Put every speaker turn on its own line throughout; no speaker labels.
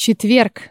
Четверг.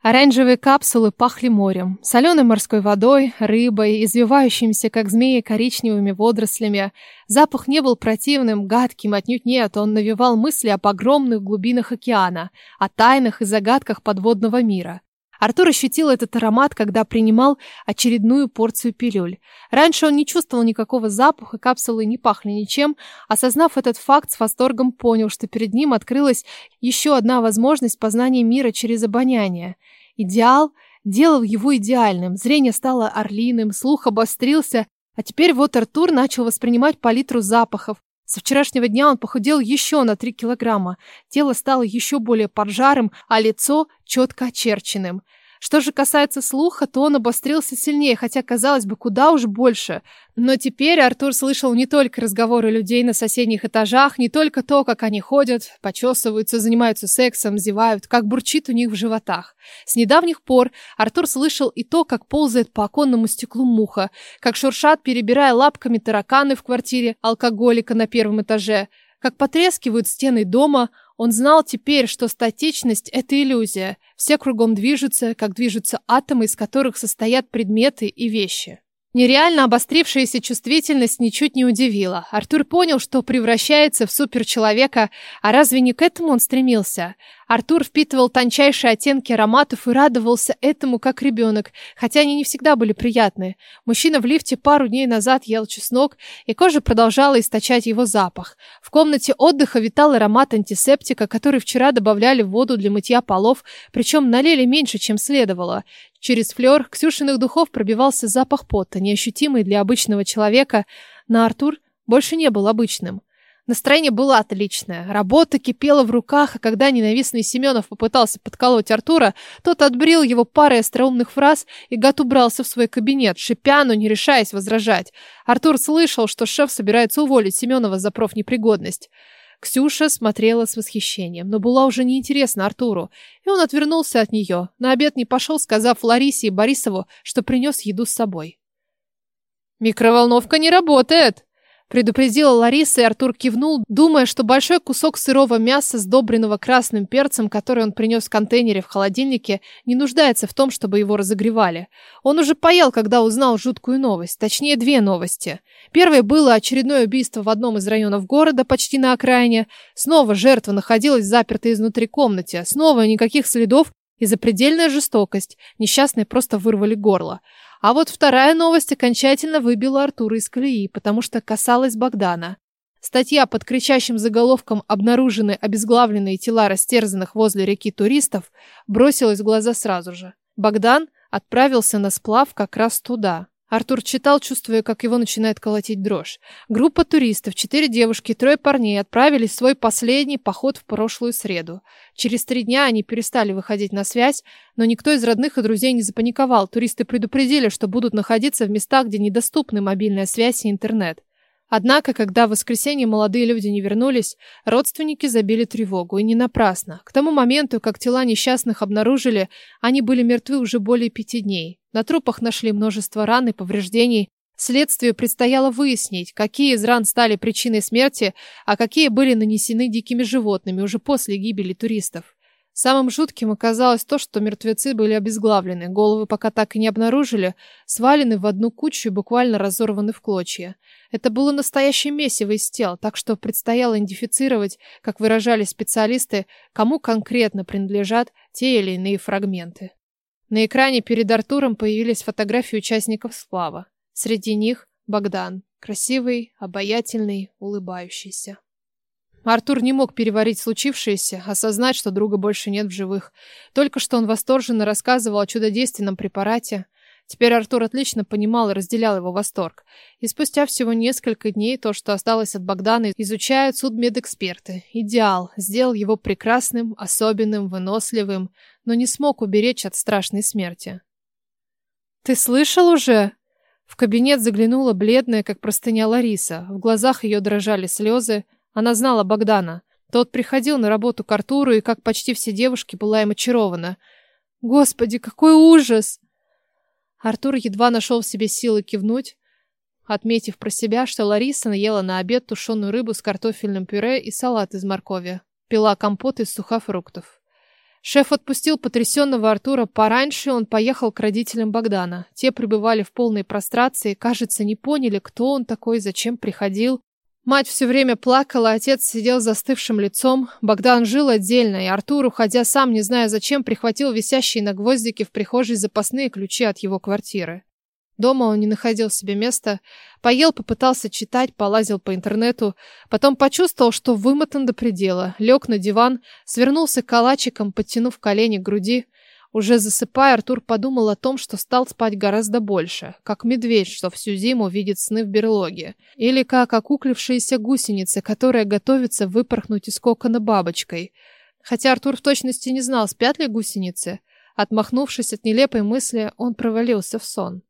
Оранжевые капсулы пахли морем, соленой морской водой, рыбой, извивающимися, как змеи, коричневыми водорослями. Запах не был противным, гадким, отнюдь нет, он навевал мысли об огромных глубинах океана, о тайнах и загадках подводного мира. Артур ощутил этот аромат, когда принимал очередную порцию пилюль. Раньше он не чувствовал никакого запаха, капсулы не пахли ничем. Осознав этот факт, с восторгом понял, что перед ним открылась еще одна возможность познания мира через обоняние. Идеал делал его идеальным, зрение стало орлиным, слух обострился, а теперь вот Артур начал воспринимать палитру запахов, со вчерашнего дня он похудел еще на 3 килограмма. Тело стало еще более поджарым, а лицо четко очерченным. Что же касается слуха, то он обострился сильнее, хотя, казалось бы, куда уж больше. Но теперь Артур слышал не только разговоры людей на соседних этажах, не только то, как они ходят, почесываются, занимаются сексом, зевают, как бурчит у них в животах. С недавних пор Артур слышал и то, как ползает по оконному стеклу муха, как шуршат, перебирая лапками тараканы в квартире алкоголика на первом этаже, как потрескивают стены дома, он знал теперь, что статичность – это иллюзия. Все кругом движутся, как движутся атомы, из которых состоят предметы и вещи. Нереально обострившаяся чувствительность ничуть не удивила. Артур понял, что превращается в суперчеловека, а разве не к этому он стремился? Артур впитывал тончайшие оттенки ароматов и радовался этому как ребенок, хотя они не всегда были приятны. Мужчина в лифте пару дней назад ел чеснок, и кожа продолжала источать его запах. В комнате отдыха витал аромат антисептика, который вчера добавляли в воду для мытья полов, причем налили меньше, чем следовало. Через флер Ксюшиных духов пробивался запах пота, неощутимый для обычного человека, но Артур больше не был обычным. Настроение было отличное. Работа кипела в руках, а когда ненавистный Семенов попытался подколоть Артура, тот отбрил его парой остроумных фраз и гад убрался в свой кабинет, шипя, но не решаясь возражать. Артур слышал, что шеф собирается уволить Семенова за профнепригодность. Ксюша смотрела с восхищением, но была уже неинтересна Артуру, и он отвернулся от нее. На обед не пошел, сказав Ларисе и Борисову, что принес еду с собой. «Микроволновка не работает!» Предупредила Лариса, и Артур кивнул, думая, что большой кусок сырого мяса, сдобренного красным перцем, который он принес в контейнере в холодильнике, не нуждается в том, чтобы его разогревали. Он уже поел, когда узнал жуткую новость, точнее две новости. Первой было очередное убийство в одном из районов города, почти на окраине. Снова жертва находилась запертой изнутри комнате, снова никаких следов и запредельная жестокость. Несчастные просто вырвали горло. А вот вторая новость окончательно выбила Артура из колеи, потому что касалась Богдана. Статья под кричащим заголовком «Обнаружены обезглавленные тела растерзанных возле реки туристов» бросилась в глаза сразу же. Богдан отправился на сплав как раз туда. Артур читал, чувствуя, как его начинает колотить дрожь. Группа туристов, четыре девушки и трое парней отправились в свой последний поход в прошлую среду. Через три дня они перестали выходить на связь, но никто из родных и друзей не запаниковал. Туристы предупредили, что будут находиться в местах, где недоступны мобильная связь и интернет. Однако, когда в воскресенье молодые люди не вернулись, родственники забили тревогу, и не напрасно. К тому моменту, как тела несчастных обнаружили, они были мертвы уже более пяти дней. На трупах нашли множество ран и повреждений. Следствию предстояло выяснить, какие из ран стали причиной смерти, а какие были нанесены дикими животными уже после гибели туристов. Самым жутким оказалось то, что мертвецы были обезглавлены, головы пока так и не обнаружили, свалены в одну кучу и буквально разорваны в клочья. Это было настоящее месиво из тел, так что предстояло идентифицировать, как выражали специалисты, кому конкретно принадлежат те или иные фрагменты. На экране перед Артуром появились фотографии участников сплава. Среди них Богдан, красивый, обаятельный, улыбающийся. Артур не мог переварить случившееся, осознать, что друга больше нет в живых. Только что он восторженно рассказывал о чудодейственном препарате. Теперь Артур отлично понимал и разделял его восторг. И спустя всего несколько дней то, что осталось от Богдана, изучают судмедэксперты. Идеал сделал его прекрасным, особенным, выносливым, но не смог уберечь от страшной смерти. «Ты слышал уже?» В кабинет заглянула бледная, как простыня Лариса. В глазах ее дрожали слезы. Она знала Богдана. Тот приходил на работу к Артуру и, как почти все девушки, была им очарована. «Господи, какой ужас!» Артур едва нашел в себе силы кивнуть, отметив про себя, что Лариса наела на обед тушеную рыбу с картофельным пюре и салат из моркови. Пила компот из сухофруктов. Шеф отпустил потрясенного Артура пораньше, он поехал к родителям Богдана. Те пребывали в полной прострации, кажется, не поняли, кто он такой, зачем приходил. Мать все время плакала, отец сидел застывшим лицом. Богдан жил отдельно, и Артур, уходя сам, не зная зачем, прихватил висящие на гвоздике в прихожей запасные ключи от его квартиры. Дома он не находил себе места, поел, попытался читать, полазил по интернету, потом почувствовал, что вымотан до предела, лег на диван, свернулся калачиком, подтянув колени к груди. Уже засыпая, Артур подумал о том, что стал спать гораздо больше, как медведь, что всю зиму видит сны в берлоге, или как окуклившаяся гусеница, которая готовится выпорхнуть из кокона бабочкой. Хотя Артур в точности не знал, спят ли гусеницы. Отмахнувшись от нелепой мысли, он провалился в сон.